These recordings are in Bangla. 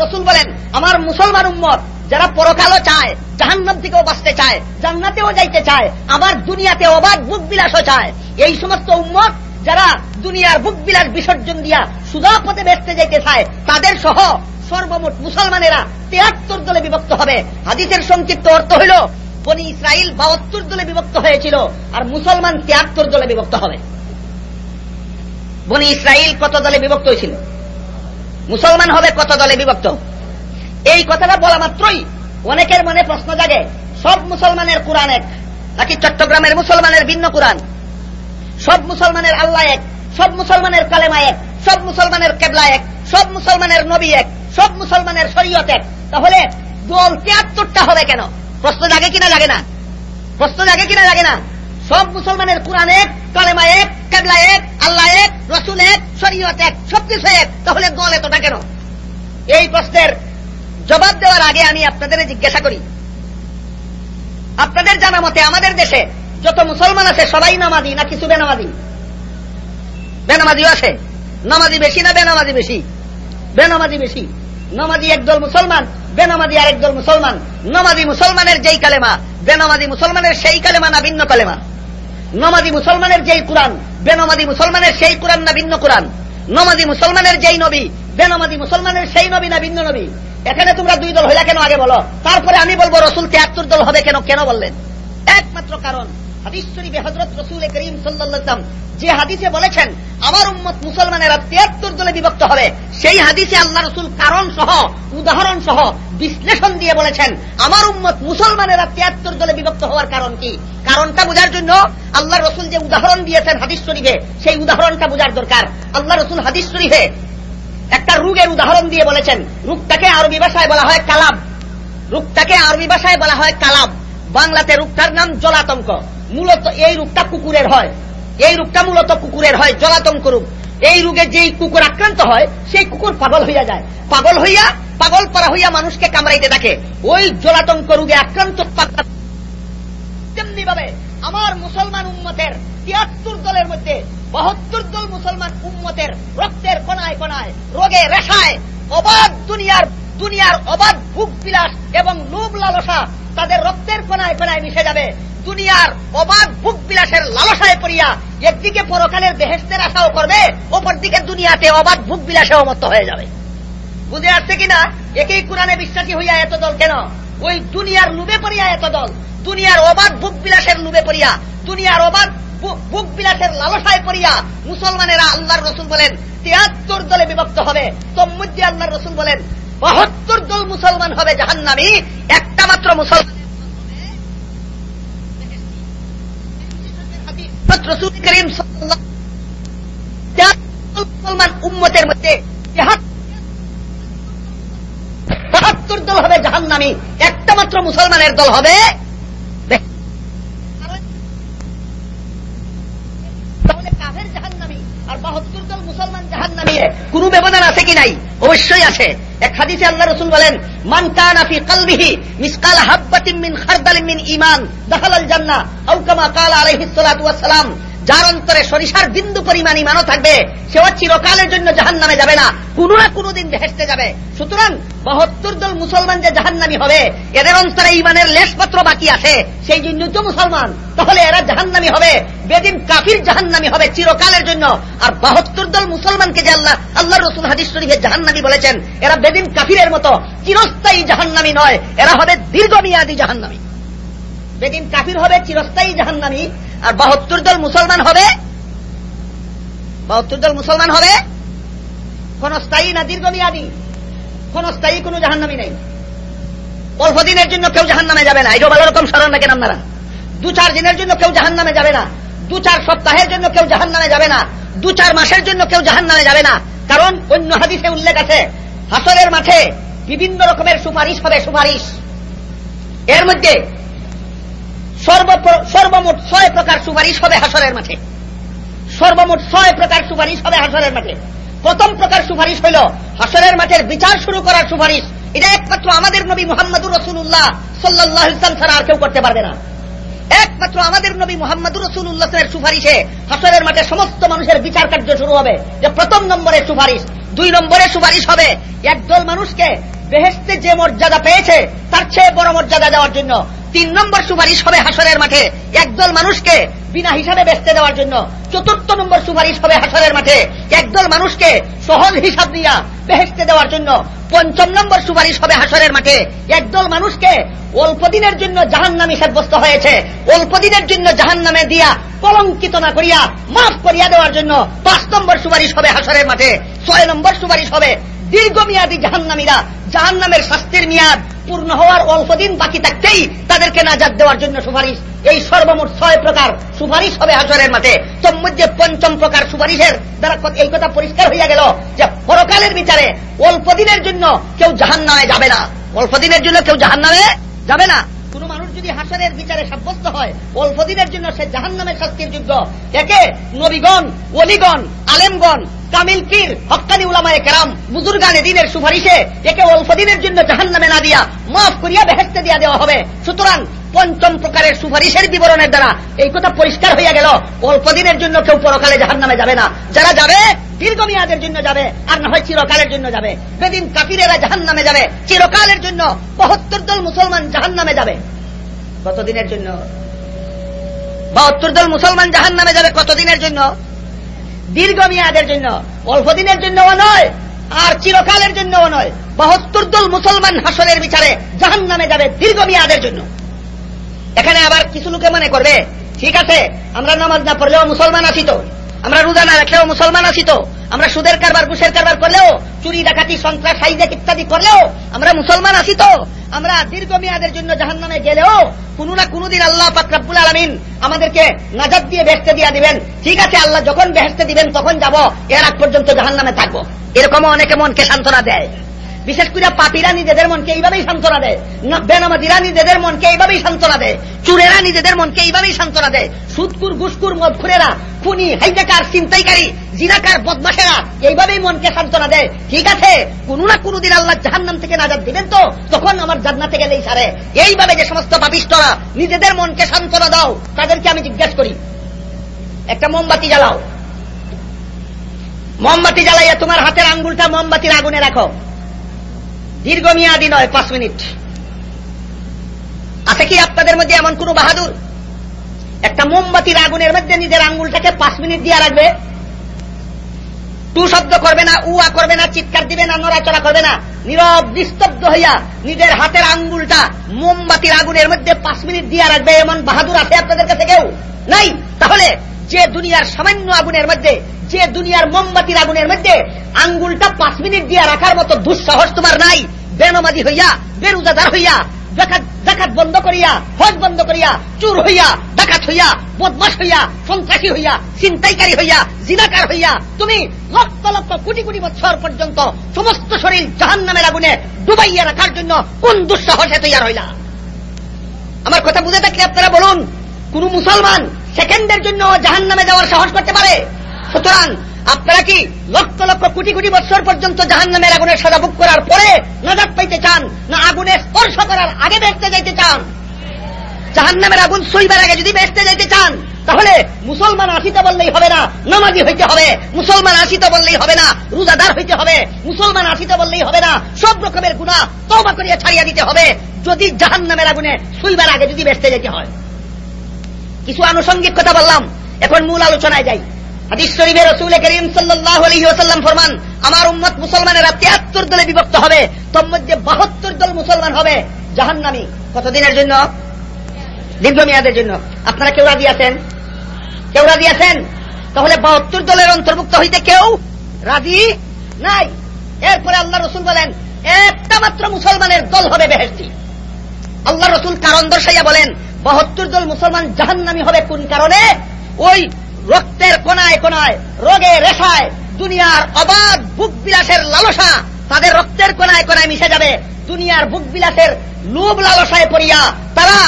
রসুল বলেন, আমার মুসলমান উম্মত, যারা পরকালও চায়, জাহান্নাম থেকেও বাঁচতে চায়, জান্নাতেও যাইতে চায়, আবার দুনিয়াতে অবাধ বুক বিলাসও চায়, এই সমস্ত উম্মত যারা দুনিয়ার বুক বিলাস বিসর্জন দিয়া সুদা পথে বেসতে যাইতে চায়, তাদের সহ সর্বমোট মুসলমানেরা তেয়াত্তর দলে বিভক্ত হবে। হাদিসের সংক্ষিপ্ত অর্থ হইল, বনি ইসরায়েল বাহাত্তর দলে বিভক্ত হয়েছিল, আর মুসলমান তিয়াত্তর দলে বিভক্ত হবে। বনি ইসরায়েল কত দলে বিভক্ত হয়েছিল? মুসলমান হবে কত দলে বিভক্ত? এই কথাটা বলা মাত্রই অনেকের মনে প্রশ্ন জাগে, সব মুসলমানের কোরআন এক, নাকি চট্টগ্রামের মুসলমানের ভিন্ন কোরআন? সব মুসলমানের আল্লাহ এক, সব মুসলমানের কালেমা এক, সব মুসলমানের কেবলা এক, সব মুসলমানের নবী এক, সব মুসলমানের শরীয়ত এক। তাহলে দল তিয়াত্তরটা হবে কেন? প্রশ্ন জাগে কিনা লাগে না? প্রশ্ন জাগে কিনা লাগে না? সব মুসলমানের কোরআন এক, কালেমা এক কেবলা এক আল্লাহ এক রসুল এক শরীয়ত এক, সবকিছু এক, তাহলে দল এতটা কেন? এই প্রশ্নের জবাব দেওয়ার আগে আমি আপনাদের জিজ্ঞাসা করি। আপনাদের জানা মতে আমাদের দেশে যত মুসলমান আছে, সবাই নামাজি, না কিছু বেনামাজি? বেনামাজিও আছে। নামাজি বেশি না বেনামাজি বেশি? বেনামাজি বেশি। নামাজি একদল মুসলমান, বেনামাজি আর একদল মুসলমান। নামাজি মুসলমানের যেই কালেমা, বেনামাজি মুসলমানের সেই কালেমা না ভিন্ন কালেমা? নমাজি মুসলমানের যেই কোরআন বেনমাদি মুসলমানের সেই কোরআন না ভিন্ন কোরআন? নমাজি মুসলমানের যেই নবী বেনমাদি মুসলমানের সেই নবী না ভিন্ন নবী? এখানে তোমরা দুই দল হইলা কেন আগে বলো? তারপরে আমি বলব রসুল তিয়াত্তর দল হবে কেন? কেন বললেন? একমাত্র কারণ হাদিস শরীফে হজরত রসুল করিম সাল্লাম যে হাদিসে বলেছেন, আমার উম্মত মুসলমানেরা তিয়াত্তর দলে বিভক্ত হবে। সেই হাদিসে আল্লাহ রসুল কারণ সহ, উদাহরণ সহ বিশ্লেষণ দিয়ে বলেছেন, আমার উম্মত মুসলমানেরা তিয়াত্তর দলে বিভক্ত হওয়ার কারণ কি? কারণটা বোঝার জন্য আল্লাহ রসুল যে উদাহরণ দিয়েছেন হাদিস শরীফে, সেই উদাহরণটা বোঝার দরকার। আল্লাহ রসুল হাদিস শরীফে একটা রোগের উদাহরণ দিয়ে বলেছেন, রোগটাকে আরবি ভাষায় বলা হয় কালাব। রোগটাকে আরবি ভাষায় বলা হয় কালাব। বাংলাতে রোগটার নাম জলাতঙ্ক। মূলত এই রোগটা কুকুরের হয়। এই রোগটা মূলত কুকুরের হয় জলাতঙ্ক রোগ এই রোগে যেই কুকুর আক্রান্ত হয়, সেই কুকুর পাগল হইয়া যায়। পাগল হইয়া, পাগল করা হইয়া মানুষকে কামড়াইতে থাকে ওই জলাতঙ্ক রোগে আক্রান্ত আমার মুসলমান উন্মতের তিয়াত্তর দলের মধ্যে বাহাত্তর দল মুসলমান উন্মতের রক্তের কণায় কণায়, রোগে রেখায় অবাধ দুনিয়ার দুনিয়ার অবাধ ভুক বিলাস এবং লোভ লালসা তাদের রক্তের কণায় কণায় মিশে যাবে। দুনিয়ার অবাধ ভুক বিলাসের লালসায় পড়িয়া একদিকে পরকালের বেহেস্তের আশাও করবে অপর দিকে দুনিয়াতে অবাধ ভুক বিলাসেও মত হয়ে যাবে। বুঝে আসছে কিনা? একই কোরআনে বিশ্বাসী হইয়া এত দল কেন? ওই দুনিয়ার লুবে পড়িয়া এত দল। দুনিয়ার অবাধ ভুক বিলাসের লুবে পড়িয়া, দুনিয়ার অবাধ বুক বিলাসের লালসায় পড়িয়া মুসলমানেরা আল্লাহর রসুল বলেন, তিয়াত্তর দলে বিভক্ত হবে। তন্মধ্যে আল্লাহর রসুল বলেন বাহাত্তর দল মুসলমান হবে জাহান্নামি, একটা মাত্র মুসলমান মুসলমান উম্মতের মধ্যে বাহাত্তর দল হবে জাহান্নামি, একটা মাত্র মুসলমানের দল হবে আর বাহাত্তর দল মুসলমান জাহান নামিয়ে কোন ব্যবধান আছে কি নাই? অবশ্যই আছে। এক হাদিসে আল্লাহ রসুল বলেন, মান কানা ফি কলবিহি মিসকাল হাব্বাতিন মিন খারদালিম মিন ইমান দাখালাল জান্নাহ, আও কামা ক্বালা আলাইহিস সালাতু ওয়াস যার অন্তরে সরিষার বিন্দু পরিমাণ ইমানও থাকবে, সেও চিরকালের জন্য জাহান নামে যাবে না, কোন না কোনদিন ভেসতে যাবে। সুতরাং বাহাত্তর দল মুসলমান যে জাহান্নামি হবে, এদের অন্তরে ইমানের লেশপত্র বাকি আছে, সেই জন্য তো মুসলমান, তাহলে এরা জাহান্নামি হবে। বেদিন কাফির জাহান্নামি হবে চিরকালের জন্য। আর বাহাত্তর দল মুসলমানকে যে আল্লাহ আল্লাহ রসুল হাদিস শরীফের জাহান্নামি বলেছেন, এরা বেদিন কাফিরের মতো চিরস্থায়ী জাহান্নামি নয়, এরা হবে দীর্ঘমেয়াদী জাহান্নামি। বেদিন কাফির হবে চিরস্থায়ী জাহান্নামি আর বাহাত্তর দল মুসলমান হবে? বাহাত্তর দল মুসলমান হবে? কোন স্থায়ী না দীর্ঘমেয়াদী? কোন স্থায়ী কোন জাহান্নামি নেই। অল্প দিনের জন্য কেউ জাহান নামে যাবে না। এটা ভালো রকম স্মরণ রাখেন আপনারা। দু চার দিনের জন্য কেউ জাহান নামে যাবে না। দু চার সপ্তাহের জন্য কেউ জাহান নামে যাবে না। দু চার মাসের জন্য কেউ জাহান নামে যাবে না। কারণ অন্য হাদিসে উল্লেখ আছে, হাসরের মাঠে বিভিন্ন রকমের সুপারিশ হবে, সুপারিশ। এর মধ্যে সর্বমোট ছয় প্রকার সুপারিশ হবে হাসরের মাঠে। সর্বমোট ছয় প্রকার সুপারিশ হবে হাসরের মাঠে। প্রথম প্রকার সুপারিশ হইল, হাসরের মাঠের বিচার শুরু করার সুপারিশ। এটা একমাত্র আমাদের নবী মোহাম্মদুর রসুল্লাহ সাল্লাহ ইসলাম ছাড়া আর কেউ করতে পারবে না। একমাত্র আমাদের নবী মোহাম্মদ রসুল্লাহের সুপারিশে হাসরের মাঠে সমস্ত মানুষের বিচার কার্য শুরু হবে। যে প্রথম নম্বরের সুপারিশ, দুই নম্বরের সুপারিশ হবে একদল মানুষকে বেহেস্তে যে মর্যাদা পেয়েছে, তার চেয়ে বড় মর্যাদা দেওয়ার জন্য। তিন নম্বর সুপারিশ হবে হাসরের মাঠে। একদল মানুষকে বিনা হিসাবে বেচতে দেওয়ার জন্য। চতুর্থ নম্বর সুপারিশ হবে হাসরের মাঠে। একদল মানুষকে সহজ হিসাব দিয়া বেহেস্তে দেওয়ার জন্য পঞ্চম নম্বর সুপারিশ হবে হাসরের মাঠে। একদল মানুষকে অল্প দিনের জন্য জাহান নামে সাব্যস্ত হয়েছে। অল্প দিনের জন্য জাহান নামে দিয়া কলঙ্কিত না করিয়া মাফ করিয়া দেওয়ার জন্য পাঁচ নম্বর সুপারিশ হবে হাসরের মাঠে। ছয় নম্বর সুপারিশ হবে দীর্ঘমেয়াদী জাহান্নামীরা জাহান নামের শাস্তির মেয়াদ পূর্ণ হওয়ার অল্প দিন বাকি থাকতেই তাদেরকে নাজাদ দেওয়ার জন্য সুপারিশ। এই সর্বমোট ছয় প্রকার সুপারিশ হবে হাসরের মাঠে। তোর মধ্যে পঞ্চম প্রকার সুপারিশের দ্বারা এই কথা পরিষ্কার হইয়া গেল যে পরকালের বিচারে অল্প দিনের জন্য কেউ জাহান নামে যাবে না। অল্প দিনের জন্য কেউ জাহান নামে যাবে না। কোন মানুষ যদি হাসরের বিচারে সাব্যস্ত হয়, অল্প দিনের জন্য সে জাহান নামের শাস্তির যোগ্য। একে নবীগণ অলিগণ আলেমগণ কামিল পীর, হকানি উলামায় কেরাম, বুজুর্গানে দিনের সুপারিশে একে অল্প দিনের জন্য জাহান নামে না দিয়া মাফ করিয়া বেহেস্তে দিয়া দেওয়া হবে। সুতরাং পঞ্চম প্রকারের সুপারিশের বিবরণের দ্বারা এই কথা পরিষ্কার হইয়া গেল, অল্প দিনের জন্য কেউ পরকালে জাহান নামে যাবে না। যারা যাবে, দীর্ঘমেয়াদের জন্য যাবে, আর না হয় চিরকালের জন্য যাবে। বেদিন কাপিরেরা জাহান নামে যাবে, চিরকালের জন্য বাহাত্তর দল মুসলমান জাহান নামে যাবে। কতদিনের জন্য? বাহাত্তর দল মুসলমান জাহান নামে যাবে কতদিনের জন্য? দীর্ঘমেয়াদের জন্য অল্প দিনের জন্যও নয়, আর চিরকালের জন্য নয়, বাহত্তর দল মুসলমান হাসনের বিচারে জাহান নামে যাবে দীর্ঘমেয়াদের জন্য। এখানে আবার কিছু লোকে মনে করবে, ঠিক আছে, আমরা নামাজ না পড়লেও মুসলমান আছি তো। আমরা রোজা না রাখলেও মুসলমান আছি তো। আমরা সুদের কারবার, ঘুষের কারবার করলেও, চুরি, ডাকাতি, সন্ত্রাস সাইজেক ইত্যাদি করলেও আমরা মুসলমান আছি তো। আমরা দীর্ঘমেয়াদের জন্য জাহান নামে গেলেও কোন না কোনদিন আল্লাহ পাকরাবুল আলমিন আমাদেরকে নাজাদ দিয়ে বেহেস্তে দিয়ে দিবেন। ঠিক আছে, আল্লাহ যখন বেহেস্তে দিবেন, তখন যাব, এর আগ পর্যন্ত জাহান নামে থাকব। এরকমও অনেকে মনকে সান্ত্বনা দেয়। বিশেষ করে পাপিরা নিজেদের মনকে এইভাবেই সান্ত্বনা দেয় বেনামাজিরা নিজেদের মনকে এইভাবেই সান্ত্বনা দেয়, চুরেরা নিজেদের মনকে এইভাবেই সান্ত্বনা দেয় সুদকুর গুসকুর মদখুরেরা খুনি, হাইজাকার চিন্তাইকারী জিনাকার বদমাসেরা এইভাবেই মনকে সান্ত্বনা দেয়। ঠিক আছে, কোন না কোনদিন আল্লাহ জাহান্নাম থেকে নাজাদ দিবেন তো? তখন আমার জান্নাতে গেলেই সারে। এইভাবে যে সমস্ত পাপিষ্টরা নিজেদের মনকে সান্ত্বনা দাও, তাদেরকে আমি জিজ্ঞেস করি, একটা মোমবাতি জ্বালাও। মোমবাতি জ্বালাইয়া তোমার হাতের আঙ্গুলটা মোমবাতির আগুনে রাখো। দীর্ঘমেয়াদী নয়, পাঁচ মিনিট। আছে কি আপনাদের মধ্যে এমন কোন বাহাদুর? একটা মোমবাতির আগুনের মধ্যে নিজের আঙ্গুলটাকে পাঁচ মিনিট দিয়ে রাখবে। টু শব্দ করবে না উয়া করবে না, চিৎকার দিবে না, নড়াচড়া করবে না। নীরব, নিস্তব্ধ হইয়া নিজের হাতের আঙ্গুলটা মোমবাতির আগুনের মধ্যে পাঁচ মিনিট দিয়ে রাখবে, এমন বাহাদুর আছে আপনাদের কাছে কেউ? নাই? তাহলে যে দুনিয়ার সামান্য আগুনের মধ্যে, যে দুনিয়ার মোমবাতির আগুনের মধ্যে আঙ্গুলটা পাঁচ মিনিট দিয়ে রাখার মতো দুঃসাহস তোমার নাই। বেনমাদি হইয়া বেরুজাদার হইয়া, ডাকাত বন্ধ করিয়া, হজ বন্ধ করিয়া, চুর হইয়া, ডাকাত হইয়া বদমাস হইয়া, সন্ত্রাসী হইয়া চিন্তাইকারী হইয়া, জিনাকার হইয়া, তুমি লক্ষ লক্ষ কোটি কোটি বছর পর্যন্ত সমস্ত শরীর জাহান নামের আগুনে ডুবাইয়া রাখার জন্য কোন দুঃসাহসে তৈয়ার হইলা? আমার কথা বুঝে থাকলে আপনারা বলুন, কোন মুসলমান সেকেন্ডের জন্য জাহান নামে যাওয়ার সাহস করতে পারে। সুতরাং আপনারা কি লক্ষ লক্ষ কোটি কোটি বছর পর্যন্ত জাহান নামের আগুনের সাজা ভোগ করার পরে নাজাদ পাইতে চান না আগুনে স্পর্শ করার আগে বেসতে যাইতে চান? জাহান নামের আগুন সইবার আগে যদি বেসতে যাইতে চান, তাহলে মুসলমান আসিতে বললেই হবে না, নামাজি হইতে হবে। মুসলমান আসিতে বললেই হবে না, রোজাদার হইতে হবে। মুসলমান আসিতে বললেই হবে না, সব রকমের গুণা তবা করিয়া ছাড়িয়া দিতে হবে। যদি জাহান নামের আগুনে সইবার আগে যদি বেসতে যেতে হয়। কিছু আনুষঙ্গিক কথা বললাম। এখন মূল আলোচনায় যাই। হাদিস শরীফে রসুল করিম সাল্লাহ আলহিহাসাল্লাম ফরমান, আমার উম্মত মুসলমানেরা তিয়াত্তর দলে বিভক্ত হবে, তোর মধ্যে বাহাত্তর দল মুসলমান হবে। জাহান্নামি, কতদিনের জন্য? দীর্ঘমেয়াদের জন্য। আপনারা কেউ রাজি আছেন? কেউ রাজি আছেন? তাহলে বাহাত্তর দলের অন্তর্ভুক্ত হইতে কেউ রাজি নাই? এরপরে আল্লাহ রসুল বলেন, একটা মাত্র মুসলমানের দল হবে বেহেস্তি আল্লাহ রসুল কারণ দর্শাইয়া বলেন বাহাত্তর দল মুসলমান জাহান্নামি হবে কোন কারণে? ওই রক্তের কোনায় কোনায়, রোগে রেশায়, দুনিয়ার অবাধ বুক বিলাসের লালসা, তাদের রক্তের কোনায় কোনায় মিশে যাবে। দুনিয়ার বুক বিলাসের লোভ লালসায় পড়িয়া তারা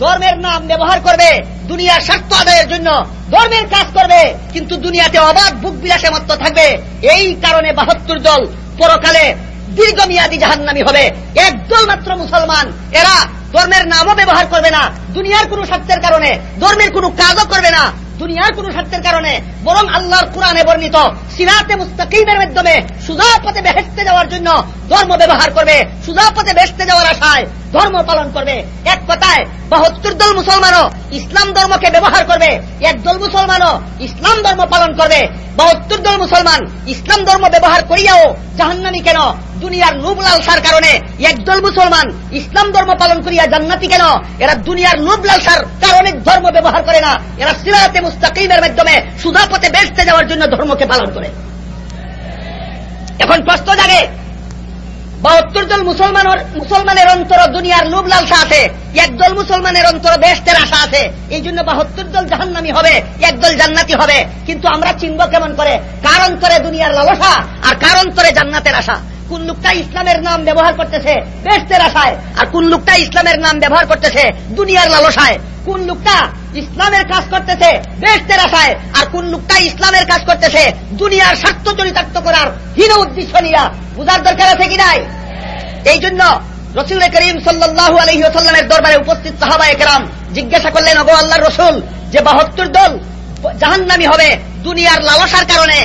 ধর্মের নাম ব্যবহার করবে, দুনিয়ার স্বার্থ আদায়ের জন্য ধর্মের কাজ করবে, কিন্তু দুনিয়াতে অবাধ বুক বিলাসে মত্ত থাকবে। এই কারণে বাহাত্তর দল পরকালে দীর্ঘমেয়াদী জাহান্নামি হবে। একদল মাত্র মুসলমান, এরা ধর্মের নামও ব্যবহার করবে না, দুনিয়ার কোন স্বার্থের কারণে, ধর্মের কোন কাজও করবে না। দুনিয়ার কোন স্বার্থের কারণে, বরং আল্লাহর কোরআনে বর্ণিত, সিরাতে মুস্তাকিমের মাধ্যমে সুজা পথে বেহেস্তে যাওয়ার জন্য ধর্ম ব্যবহার করবে সুজা পথে বেহেস্তে যাওয়ার আশায়। ধর্ম পালন করবে। এক কথায়, বাহাত্তর দল মুসলমানও ইসলাম ধর্মকে ব্যবহার করবে। একদল মুসলমানও ইসলাম ধর্ম পালন করবে। বাহাত্তর দল মুসলমান ইসলাম ধর্ম ব্যবহার করিয়াও জাহান্নামি কেন? দুনিয়ার লোভ লালসার কারণে। একদল মুসলমান ইসলাম ধর্ম পালন করিয়া জান্নাতি কেন? এরা দুনিয়ার লোভ লালসার কারণে ধর্ম ব্যবহার করে না। এরা সিরাতে মুস্তাকিমের মাধ্যমে সুধা পথে বেসতে যাওয়ার জন্য ধর্মকে পালন করে। এখন প্রশ্ন জাগে বাহাত্তর দল মুসলমান মুসলমানের অন্তর দুনিয়ার লোভ লালসা আছে একদল মুসলমানের অন্তর বেস্তের আশা আছে, এই জন্য বাহাত্তর দল জাহান্নামি হবে একদল জান্নাতি হবে। কিন্তু আমরা চিনব কেমন করে? কার অন্তরে দুনিয়ার লালসা আর কার অন্তরে জান্নাতের আশা? কোন লোকটা ইসলামের নাম ব্যবহার করতেছে বেস্তের আশায়, আর কোন লোকটা ইসলামের নাম ব্যবহার করতেছে দুনিয়ার লালসায়? কোন লোকটা ইসলামের কাজ করতেছে বেস্তের আশায়? কোন লোকটা ইসলামের কাজ করতেছে, দুনিয়ার স্বার্থ চরিতার্থ করার হীন উদ্দেশ্য নিয়া বুঝার দরকার আছে কি নাই? এই জন্য রসুল করিম সাল্লাহ আলহিহাল্লামের দরবারে উপস্থিত সাহাবা একরাম জিজ্ঞাসা করলেন অগো আল্লাহ রসুল, যে বাহাত্তর দল জাহান্নামি হবে, দুনিয়ার লালসার কারণে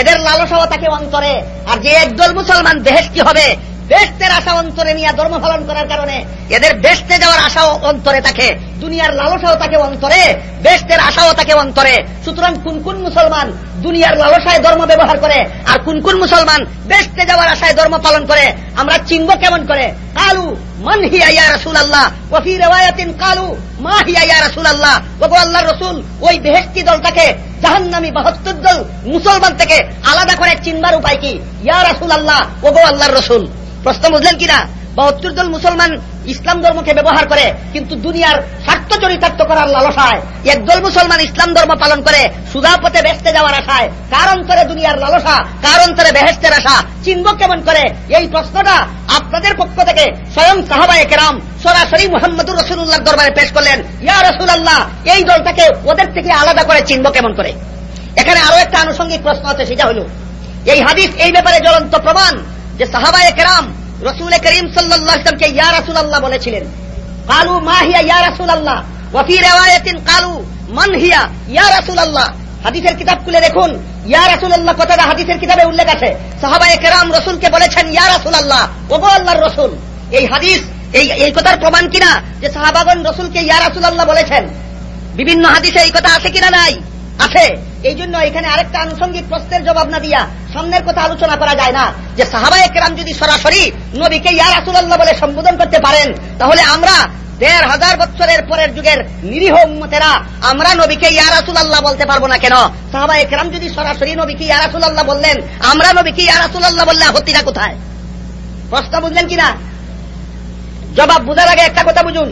এদের লালসাও তাকে অন্তরে, আর যে একদল মুসলমান বেহেস্তি হবে বেস্তের আশা অন্তরে নিয়ে ধর্ম পালন করার কারণে এদের বেস্তে যাওয়ার আশাও অন্তরে থাকে, দুনিয়ার লালসাও তাকে অন্তরে, বেস্তের আশাও তাকে অন্তরে। সুতরাং কোন কোন মুসলমান দুনিয়ার লালসায় ধর্ম ব্যবহার করে আর কোন কোন মুসলমান বেস্তে যাওয়ার আশায় ধর্ম পালন করে, আমরা চিনব কেমন করে? কালু, মান হিয়া ইয়া রসুল আল্লাহ ওফি রেওয়ায়াতিন কালু, মা হিয়া ইয়া রসুল আল্লাহ ওগো আল্লাহ রসুল, ওই বেহেস্তি দলটাকে, জাহান্নামি বাহাত্তর দল মুসলমান থেকে আলাদা করে চিনবার উপায় কি? ইয়া রাসুল আল্লাহ ওগো আল্লাহর রসুল। প্রশ্ন বুঝলেন কিনা? বাহাত্তর দল মুসলমান ইসলাম ধর্মকে ব্যবহার করে, কিন্তু দুনিয়ার স্বার্থ চরিতার্থ করার লালসায় একদল মুসলমান ইসলাম ধর্ম পালন করে, সুদা পথে বেসতে যাওয়ার আশায়। কার অন্তরে দুনিয়ার লালসা, কার অন্তরে বেহেস্তের আশা? চিনব কেমন করে? এই প্রশ্নটা আপনাদের পক্ষ থেকে স্বয়ং সাহাবায় কেরাম সরাসরি মোহাম্মদুর রসুল্লাহ দরবারে পেশ করলেন। ইয়া রসুল আল্লাহ এই দলটাকে ওদের থেকে আলাদা করে চিনব কেমন করে? এখানে আরও একটা আনুষঙ্গিক প্রশ্ন আছে, সেটা হল, এই হাদিস এই ব্যাপারে জ্বলন্ত প্রমাণ। যে সাহাবায় কেরাম রসুল করিম সাল্লামকে ইয়া রাসুল আল্লাহ বলেছিলেন, কালু মা হিয়া ইয়া রাসুল আল্লাহ ওয়ফি রেওয়ায়তিন কালু মান হিয়া ইয়া রাসুল আল্লাহ হাদিসের কিতাব খুলে দেখুন, ইয়া রাসুল আল্লাহ কথাটা হাদিসের কিতাবে উল্লেখ আছে। সাহাবায় কেরাম রসুলকে বলেছেন, ইয়া রাসুল আল্লাহ ওগো আল্লাহর রসুল, এই হাদিস, এই এই কথার প্রমাণ কিনা যে সাহাবাগন রসুলকে ইয়া রাসুল আল্লাহ বলেছেন? বিভিন্ন হাদিসে এই কথা আছে কিনা নাই? আছে। এই জন্য এখানে আরেকটা আনুষঙ্গিক প্রশ্নের জবাব না দিয়া সামনের কথা আলোচনা করা যায় না। যে সাহাবায় কেরাম যদি সরাসরি নবীকে ইয়া রাসুল্লাহ বলে সম্বোধন করতে পারেন, তাহলে আমরা দেড় হাজার বছরের পরের যুগের নিরীহ উম্মতেরা আমরা নবীকে ইয়া রাসুল্লাহ বলতে পারব না কেন? সাহাবায় কেরাম যদি সরাসরি নবীকে ইয়া রাসুল্লাহ বললেন, আমরা নবীকে ইয়া রাসুল্লাহ বললে আপত্তিটা কোথায়? প্রশ্ন বুঝলেন কিনা? জবাব বুঝার আগে একটা কথা বুঝুন।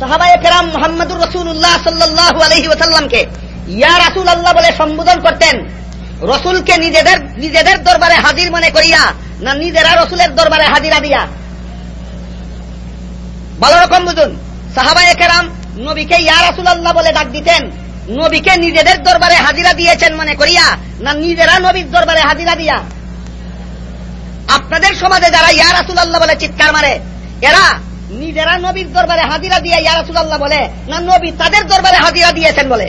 সাহাবায় কেরাম মোহাম্মদুর রসুল্লাহ সাল্লাহ আলহি ওসাল্লামকে ইয়া রাসুল আল্লাহ বলে সম্বোধন করতেন, রসুলকে নিজেদের নিজেদের দরবারে হাজির মনে করিয়া না নিজেরা রসুলের দরবারে হাজিরা দিয়া? ভালো রকম বুঝুন। সাহাবায় কেরাম নবীকে ইয়া রাসুল আল্লাহ বলে ডাক দিতেন, নবীকে নিজেদের দরবারে হাজিরা দিয়েছেন মনে করিয়া না নিজেরা নবীর দরবারে হাজিরা দিয়া? আপনাদের সমাজে যারা ইয়া রাসুল আল্লাহ বলে চিৎকার মারে, এরা নিজেরা নবীর দরবারে হাজিরা দিয়া ইয়া রাসুল আল্লাহ বলে না নবী তাদের দরবারে হাজিরা দিয়েছেন বলে?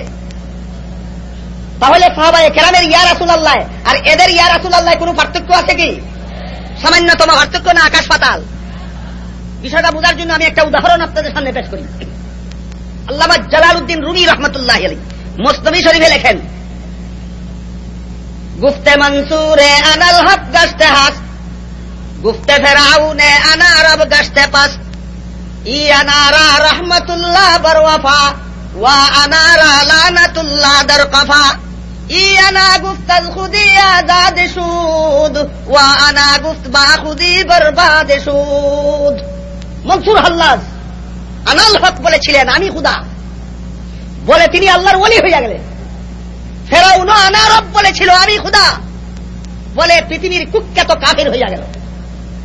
তাহলে সাহাবায় কেরামের ইয়া রাসুল আল্লাহ আর এদের ইয়া রাসুল আল্লাহ কোন পার্থক্য আছে কি? সামান্যতম পার্থক্য না আকাশ পাতাল? বিষয়টা বোঝার জন্য আমি একটা উদাহরণ আপনাদের সামনে পেশ করি। আল্লামা জালাল উদ্দিন রুমি রহমতুল্লাহ আলী মোস্তবি শরীফে লেখেন, গুফতে মনসুরে আনাল হক গাছতে হাস, গুফতে ফেরাউনে আনা রব গাছতে পাস ই আনারা রহমতুল্লাহ বরওয়াফা, ওয়া আনারা লানাতুল্লাহ দরকাফা। মনসুর হাল্লাজ, আনাল হক বলেছিলেন, আমি খুদা। বলে তিনি আল্লাহর ওলি হয়ে গেলেন। ফেরাউন আনারব বলেছিল, আমি খুদা। বলে পৃথিবীর কুখ্যাত কাফের হইয়া গেল।